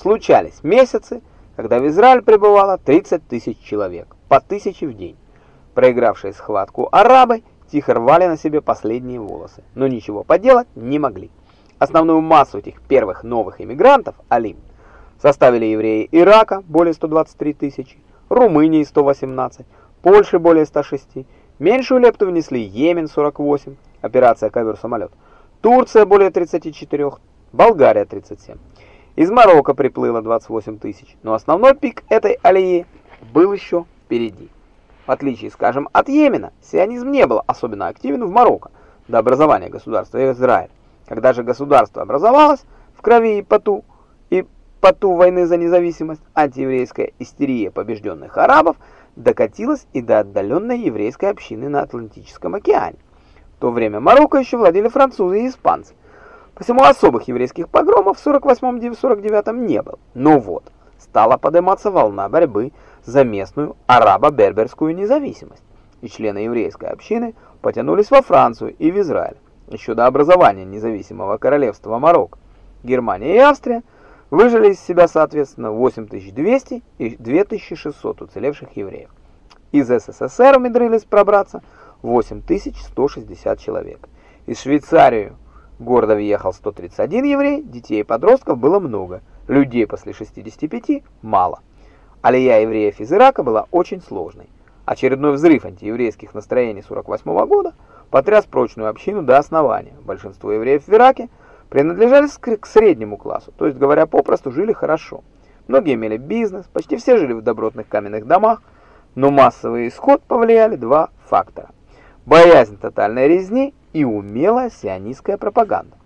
случались месяцы, когда в Израиль прибывало 30 тысяч человек, по тысяче в день. Проигравшие схватку арабы тихо рвали на себе последние волосы, но ничего поделать не могли. Основную массу этих первых новых иммигрантов, алим, составили евреи Ирака, более 123 тысячи, Румынии 118, Польши более 106, меньшую лепту внесли Йемен 48, операция «Ковер-самолет», Турция более 34, Болгария 37. Из Марокко приплыло 28 тысяч, но основной пик этой аллеи был еще впереди. В отличие, скажем, от Йемена, сионизм не был особенно активен в Марокко до образования государства Израиль. Когда же государство образовалось в крови и поту, и поту войны за независимость, антиеврейская истерия побежденных арабов докатилась и до отдаленной еврейской общины на Атлантическом океане. В то время Марокко еще владели французы и испанцы. Посему особых еврейских погромов в 48-49 не было. Но вот, стала подниматься волна борьбы за местную арабо-берберскую независимость. И члены еврейской общины потянулись во Францию и в Израиль, еще до образования независимого королевства Марокко. Германия и Австрия выжили из себя, соответственно, 8200 и 2600 уцелевших евреев. Из СССР умудрились пробраться 8160 человек. Из Швейцарии города въехал 131 еврей, детей и подростков было много, людей после 65 мало. Алия евреев из Ирака была очень сложной. Очередной взрыв антиеврейских настроений 48 -го года потряс прочную общину до основания. Большинство евреев в Ираке принадлежали к среднему классу, то есть, говоря попросту, жили хорошо. Многие имели бизнес, почти все жили в добротных каменных домах, но массовый исход повлияли два фактора боязнь тотальной резни и умелая сионистская пропаганда.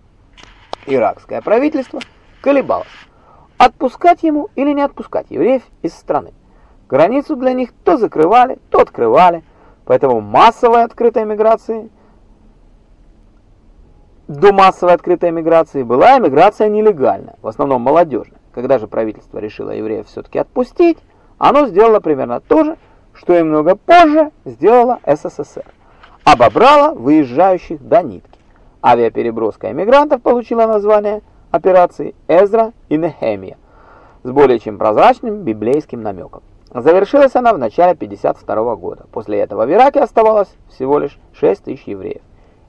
Иракское правительство колебалось, отпускать ему или не отпускать евреев из страны. Границу для них то закрывали, то открывали, поэтому массовая открытая миграция до массовой открытой миграции была эмиграция нелегальная, в основном молодежная. Когда же правительство решило евреев все-таки отпустить, оно сделало примерно то же, что и много позже сделала СССР обобрала выезжающих до нитки. Авиапереброска эмигрантов получила название операции Эзра и Нехемия с более чем прозрачным библейским намеком. Завершилась она в начале 52 года. После этого в Ираке оставалось всего лишь 6 тысяч евреев.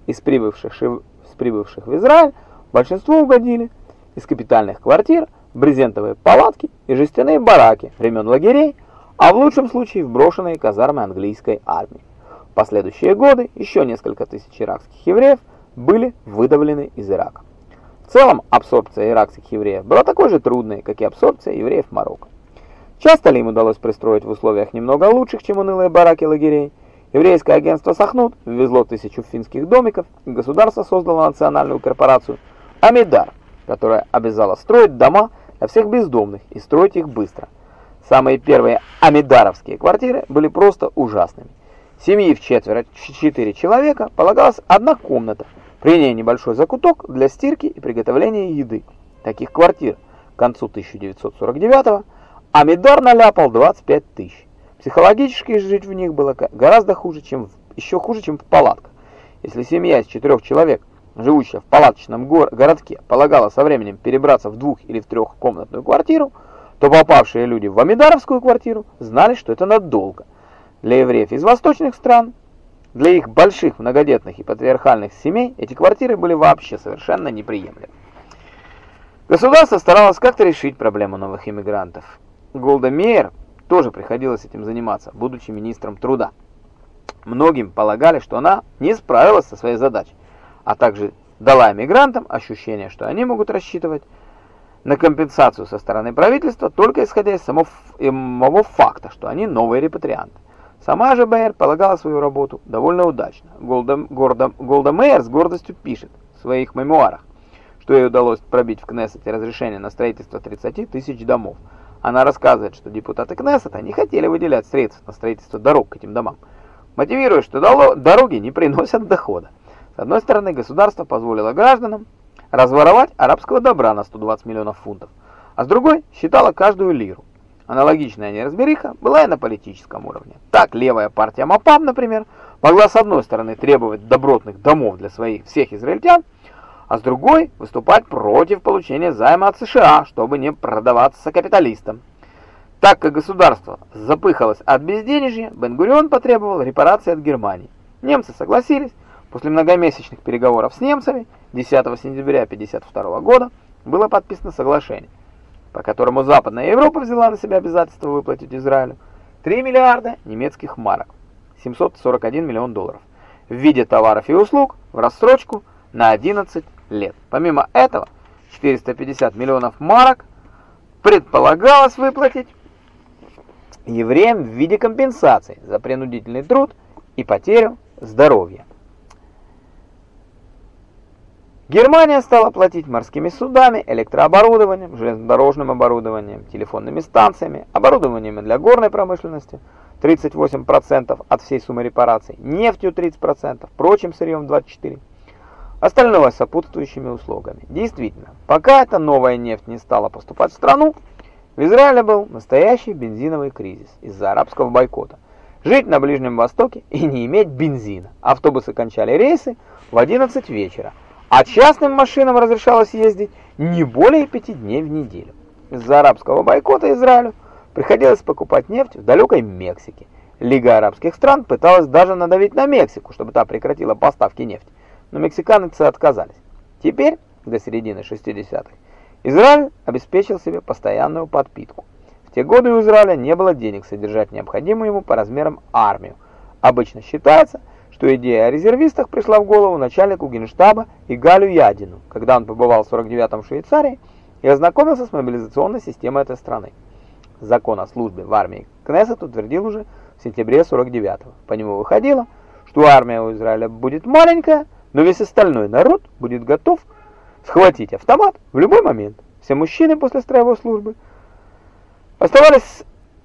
Из прибывших, из прибывших в Израиль большинство угодили из капитальных квартир, брезентовые палатки и жестяные бараки времен лагерей, а в лучшем случае в брошенные казармы английской армии. Последующие годы еще несколько тысяч иракских евреев были выдавлены из Ирака. В целом, абсорбция иракских евреев была такой же трудной, как и абсорбция евреев Марокко. Часто ли им удалось пристроить в условиях немного лучших, чем унылые бараки лагерей? Еврейское агентство «Сахнут» ввезло тысячу финских домиков, и государство создало национальную корпорацию «Амидар», которая обязала строить дома для всех бездомных и строить их быстро. Самые первые амидаровские квартиры были просто ужасными. Семьи в четверо, четыре человека, полагалась одна комната, при ней небольшой закуток для стирки и приготовления еды. Таких квартир к концу 1949-го Амидар наляпал 25 тысяч. Психологически жить в них было гораздо хуже, чем в, еще хуже, чем в палатках. Если семья из четырех человек, живущая в палаточном гор городке, полагала со временем перебраться в двух- или в трехкомнатную квартиру, то попавшие люди в Амидаровскую квартиру знали, что это надолго. Для евреев из восточных стран, для их больших многодетных и патриархальных семей, эти квартиры были вообще совершенно неприемлемы. Государство старалось как-то решить проблему новых иммигрантов. Голда Меир тоже приходилось этим заниматься, будучи министром труда. Многим полагали, что она не справилась со своей задачей, а также дала иммигрантам ощущение, что они могут рассчитывать на компенсацию со стороны правительства, только исходя из самого факта, что они новые репатрианты. Сама же Бэйр полагала свою работу довольно удачно. Голда, Голда, Голда Мэйр с гордостью пишет в своих мемуарах, что ей удалось пробить в Кнессете разрешение на строительство 30 тысяч домов. Она рассказывает, что депутаты Кнессета не хотели выделять средств на строительство дорог к этим домам, мотивируя, что дороги не приносят дохода. С одной стороны, государство позволило гражданам разворовать арабского добра на 120 миллионов фунтов, а с другой считало каждую лиру. Аналогичная неразбериха была и на политическом уровне. Так, левая партия МАПАМ, например, могла с одной стороны требовать добротных домов для своих всех израильтян, а с другой выступать против получения займа от США, чтобы не продаваться капиталистам. Так как государство запыхалось от безденежья, Бен-Гурион потребовал репарации от Германии. Немцы согласились. После многомесячных переговоров с немцами 10 сентября 1952 года было подписано соглашение, по которому Западная Европа взяла на себя обязательство выплатить Израилю 3 миллиарда немецких марок, 741 миллион долларов, в виде товаров и услуг в рассрочку на 11 лет. Помимо этого, 450 миллионов марок предполагалось выплатить евреям в виде компенсации за принудительный труд и потерю здоровья. Германия стала платить морскими судами, электрооборудованием, железнодорожным оборудованием, телефонными станциями, оборудованием для горной промышленности 38% от всей суммы репараций, нефтью 30%, прочим сырьем 24%, остальное сопутствующими услугами. Действительно, пока эта новая нефть не стала поступать в страну, в Израиле был настоящий бензиновый кризис из-за арабского бойкота. Жить на Ближнем Востоке и не иметь бензина. Автобусы кончали рейсы в 11 вечера, а частным машинам разрешалось ездить не более 5 дней в неделю. Из-за арабского бойкота Израилю приходилось покупать нефть в далекой Мексике. Лига арабских стран пыталась даже надавить на Мексику, чтобы та прекратила поставки нефти, но мексиканцы отказались. Теперь, до середины 60-х, Израиль обеспечил себе постоянную подпитку. В те годы у Израиля не было денег содержать необходимую ему по размерам армию. Обычно считается, что идея о резервистах пришла в голову начальнику генштаба Игалю Ядину, когда он побывал в 49-м в Швейцарии и ознакомился с мобилизационной системой этой страны. Закон о службе в армии Кнессет утвердил уже в сентябре 49-го. По нему выходило, что армия у Израиля будет маленькая, но весь остальной народ будет готов схватить автомат в любой момент. Все мужчины после строевой службы оставались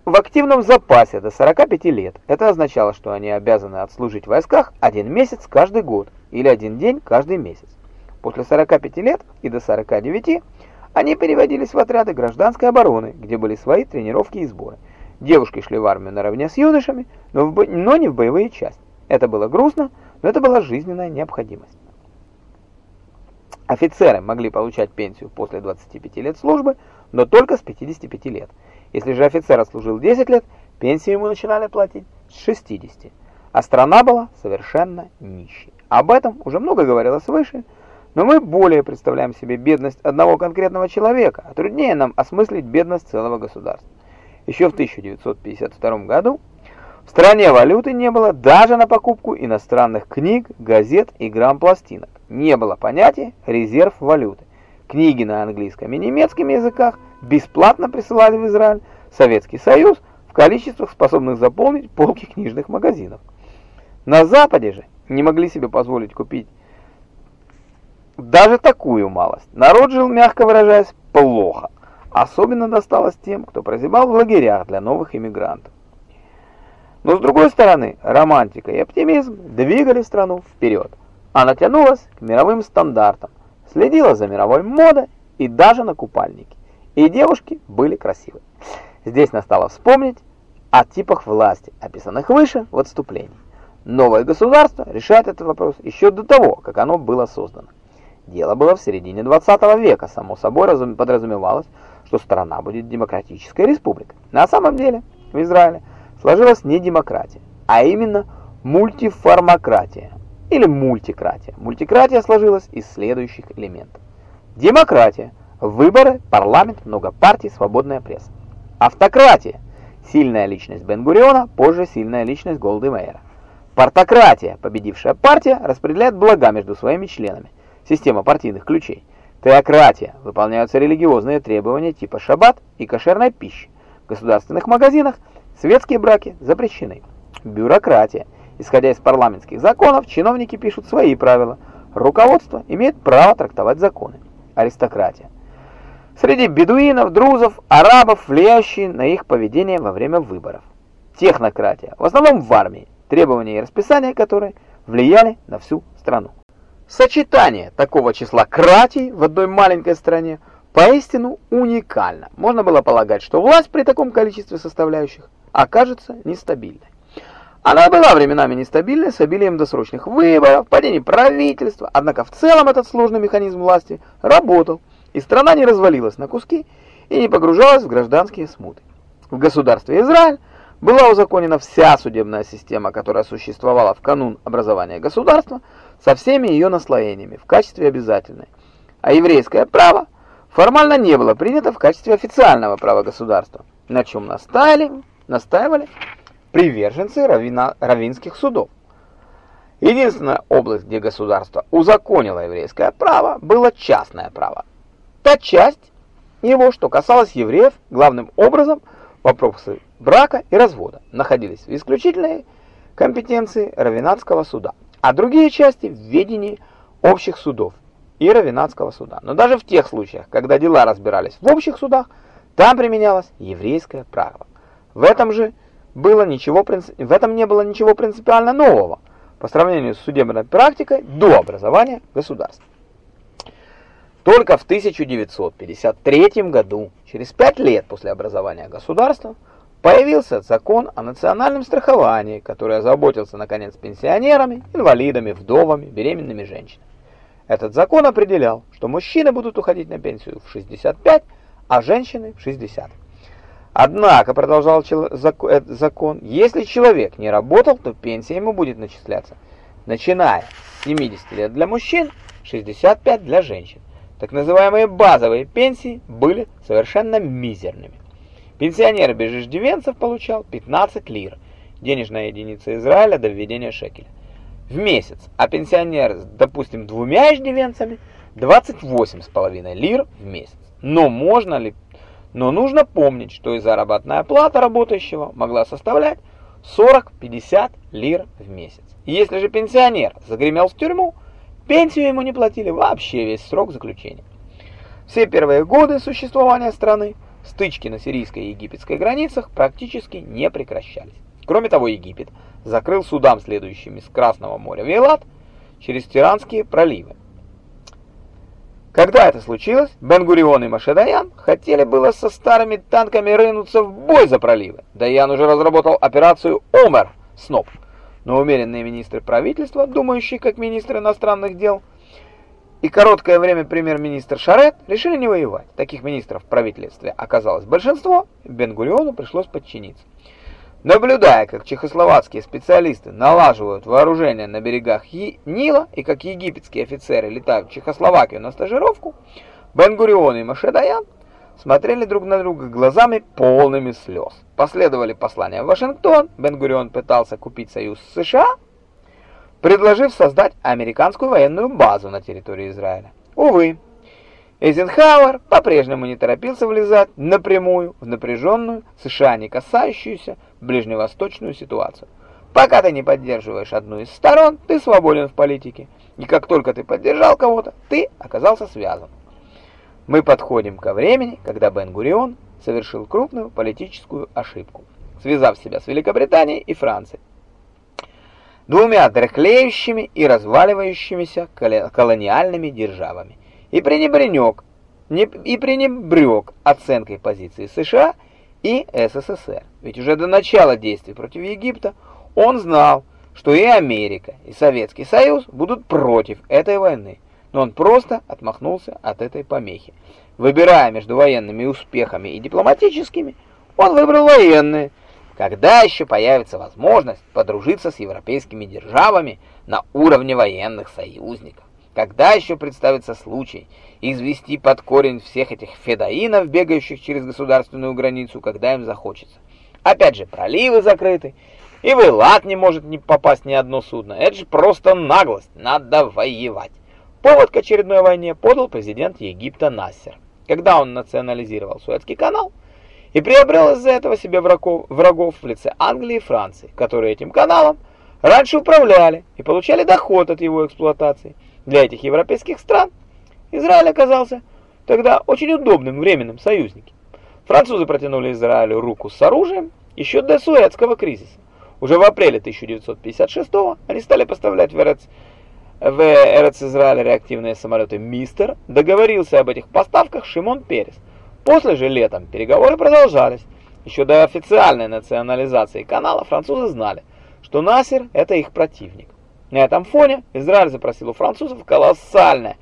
в активном запасе до 45 лет. Это означало, что они обязаны отслужить в войсках один месяц каждый год или один день каждый месяц. После 45 лет и до 49 они переводились в отряды гражданской обороны, где были свои тренировки и сборы. Девушки шли в армию наравне с юношами, но, в бо... но не в боевые части. Это было грустно, но это была жизненная необходимость. Офицеры могли получать пенсию после 25 лет службы, но только с 55 лет. Если же офицер отслужил 10 лет, пенсию ему начинали платить с 60. А страна была совершенно нищей. Об этом уже много говорилось выше, но мы более представляем себе бедность одного конкретного человека, а труднее нам осмыслить бедность целого государства. Еще в 1952 году в стране валюты не было даже на покупку иностранных книг, газет и грамм-пластинок не было понятия «резерв валюты». Книги на английском и немецком языках бесплатно присылали в Израиль Советский Союз в количествах, способных заполнить полки книжных магазинов. На Западе же не могли себе позволить купить даже такую малость. Народ жил, мягко выражаясь, плохо. Особенно досталось тем, кто прозябал в лагерях для новых иммигрантов. Но с другой стороны, романтика и оптимизм двигали страну вперед. Она тянулась к мировым стандартам, следила за мировой модой и даже на купальники. И девушки были красивы. Здесь настало вспомнить о типах власти, описанных выше в отступлении. Новое государство решает этот вопрос еще до того, как оно было создано. Дело было в середине 20 века, само собой подразумевалось, что страна будет демократической республикой. На самом деле в Израиле сложилась не демократия, а именно мультиформократия или мультикратия. Мультикратия сложилась из следующих элементов. Демократия. Выборы, парламент, много партий, свободная пресса. Автократия. Сильная личность Бен-Гуриона, позже сильная личность Голды Мейера. Партократия. Победившая партия распределяет блага между своими членами. Система партийных ключей. Теократия. Выполняются религиозные требования типа шаббат и кошерной пищи. В государственных магазинах светские браки запрещены. Бюрократия. Исходя из парламентских законов, чиновники пишут свои правила. Руководство имеет право трактовать законы. Аристократия. Среди бедуинов, друзов, арабов, влияющие на их поведение во время выборов. Технократия. В основном в армии, требования и расписания которой влияли на всю страну. Сочетание такого числа кратий в одной маленькой стране поистину уникально. Можно было полагать, что власть при таком количестве составляющих окажется нестабильной. Она была временами нестабильной, с обилием досрочных выборов, падений правительства, однако в целом этот сложный механизм власти работал, и страна не развалилась на куски и не погружалась в гражданские смуты. В государстве Израиль была узаконена вся судебная система, которая существовала в канун образования государства, со всеми ее наслоениями в качестве обязательной, а еврейское право формально не было принято в качестве официального права государства, на чем настаивали, настаивали приверженцы равина, равинских судов. Единственная область, где государство узаконило еврейское право, было частное право. Та часть его, что касалась евреев, главным образом вопросы брака и развода, находились в исключительной компетенции Равинатского суда, а другие части в ведении общих судов и Равинатского суда. Но даже в тех случаях, когда дела разбирались в общих судах, там применялось еврейское право. В этом же было ничего в этом не было ничего принципиально нового по сравнению с судебной практикой до образования государства. Только в 1953 году, через пять лет после образования государства, появился закон о национальном страховании, который озаботился, наконец, пенсионерами, инвалидами, вдовами, беременными женщинами. Этот закон определял, что мужчины будут уходить на пенсию в 65, а женщины в 60. Однако, продолжал э, закон, если человек не работал, то пенсия ему будет начисляться, начиная с 70 лет для мужчин, 65 для женщин. Так называемые базовые пенсии были совершенно мизерными. Пенсионер без иждивенцев получал 15 лир, денежная единица Израиля до введения шекеля, в месяц, а пенсионер с, допустим, двумя иждивенцами 28,5 лир в месяц. Но можно ли но нужно помнить, что и заработная плата работающего могла составлять 40-50 лир в месяц. Если же пенсионер загремел в тюрьму, пенсию ему не платили вообще весь срок заключения. Все первые годы существования страны стычки на сирийской и египетской границах практически не прекращались. Кроме того, Египет закрыл судам, следующими с Красного моря в Ейлат, через Тиранские проливы. Когда это случилось, Бен-Гурион и Маше Даян хотели было со старыми танками рынуться в бой за проливы. Даян уже разработал операцию «Омер» Сноп. Но умеренные министры правительства, думающие как министры иностранных дел, и короткое время премьер-министр Шарет решили не воевать. Таких министров в правительстве оказалось большинство, Бен-Гуриону пришлось подчиниться. Наблюдая, как чехословацкие специалисты налаживают вооружение на берегах Нила и как египетские офицеры летают в Чехословакию на стажировку, Бен-Гурион и Машедаян смотрели друг на друга глазами полными слез. Последовали послания в Вашингтон, Бен-Гурион пытался купить союз с США, предложив создать американскую военную базу на территории Израиля. Увы, Эйзенхауэр по-прежнему не торопился влезать напрямую в напряженную США не касающуюся ближневосточную ситуацию. Пока ты не поддерживаешь одну из сторон, ты свободен в политике. И как только ты поддержал кого-то, ты оказался связан. Мы подходим ко времени, когда Бен-Гурион совершил крупную политическую ошибку, связав себя с Великобританией и Францией. Двумя дряхлеющими и разваливающимися колониальными державами и пренебрег, не, и пренебрег оценкой позиции США и СССР. Ведь уже до начала действий против Египта он знал, что и Америка, и Советский Союз будут против этой войны, но он просто отмахнулся от этой помехи. Выбирая между военными успехами и дипломатическими, он выбрал военные. Когда еще появится возможность подружиться с европейскими державами на уровне военных союзников? Когда еще представится случай извести под корень всех этих федоинов, бегающих через государственную границу, когда им захочется? Опять же, проливы закрыты, и в Элат не может не попасть ни одно судно. Это же просто наглость, надо воевать. Повод к очередной войне подал президент Египта Нассер, когда он национализировал Суэцкий канал и приобрел из-за этого себе врагов, врагов в лице Англии и Франции, которые этим каналом раньше управляли и получали доход от его эксплуатации. Для этих европейских стран Израиль оказался тогда очень удобным временным союзником. Французы протянули Израилю руку с оружием еще до Суэцкого кризиса. Уже в апреле 1956 они стали поставлять в РЦ, в РЦ Израиля реактивные самолеты «Мистер». Договорился об этих поставках Шимон Перес. После же летом переговоры продолжались. Еще до официальной национализации канала французы знали, что Насер – это их противник. На этом фоне Израиль запросил у французов колоссальное,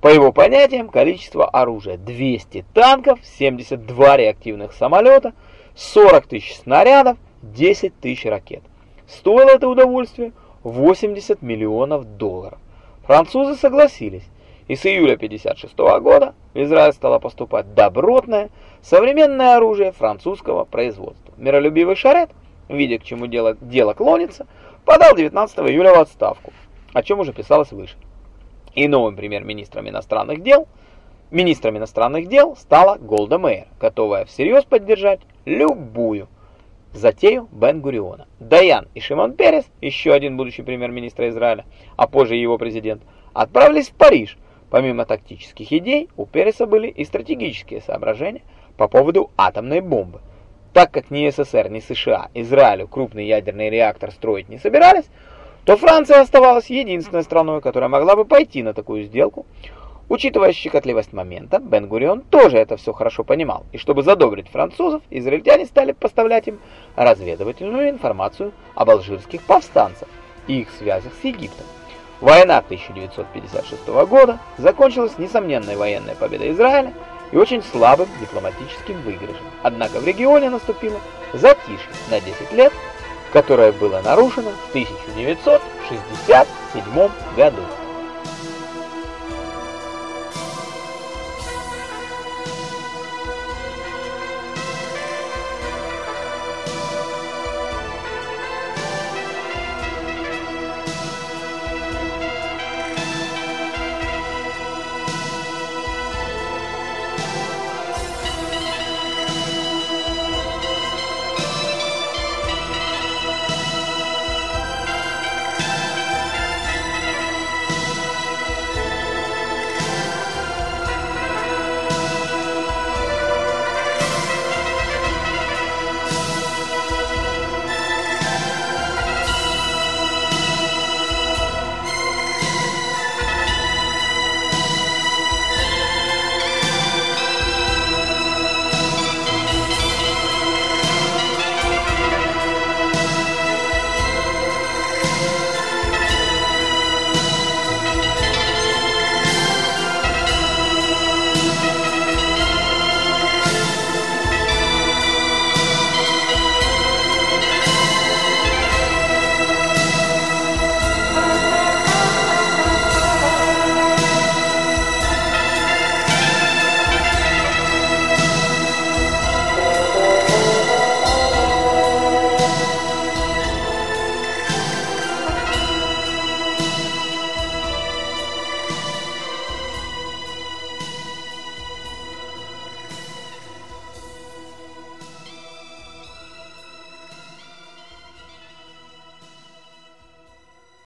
по его понятиям, количество оружия. 200 танков, 72 реактивных самолета, 40 тысяч снарядов, 10 тысяч ракет. Стоило это удовольствие 80 миллионов долларов. Французы согласились, и с июля 1956 года в Израиль стало поступать добротное, современное оружие французского производства. Миролюбивый Шарет, видя к чему дело, дело клонится, подал 19 июля в отставку, о чем уже писалось выше. И новым премьер-министром иностранных дел, министром иностранных дел стала Голда Меир, готовая всерьез поддержать любую затею Бен-Гуриона. Даян и Шимон Перес, еще один будущий премьер-министр Израиля, а позже его президент, отправились в Париж. Помимо тактических идей, у Переса были и стратегические соображения по поводу атомной бомбы. Так как ни СССР, ни США Израилю крупный ядерный реактор строить не собирались, то Франция оставалась единственной страной, которая могла бы пойти на такую сделку. Учитывая щекотливость момента, Бен-Гурион тоже это все хорошо понимал, и чтобы задобрить французов, израильтяне стали поставлять им разведывательную информацию об алжирских повстанцах и их связях с Египтом. Война 1956 года закончилась несомненной военной победой Израиля, и очень слабым дипломатическим выигрышем. Однако в регионе наступило затишье на 10 лет, которое было нарушено в 1967 году.